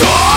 soul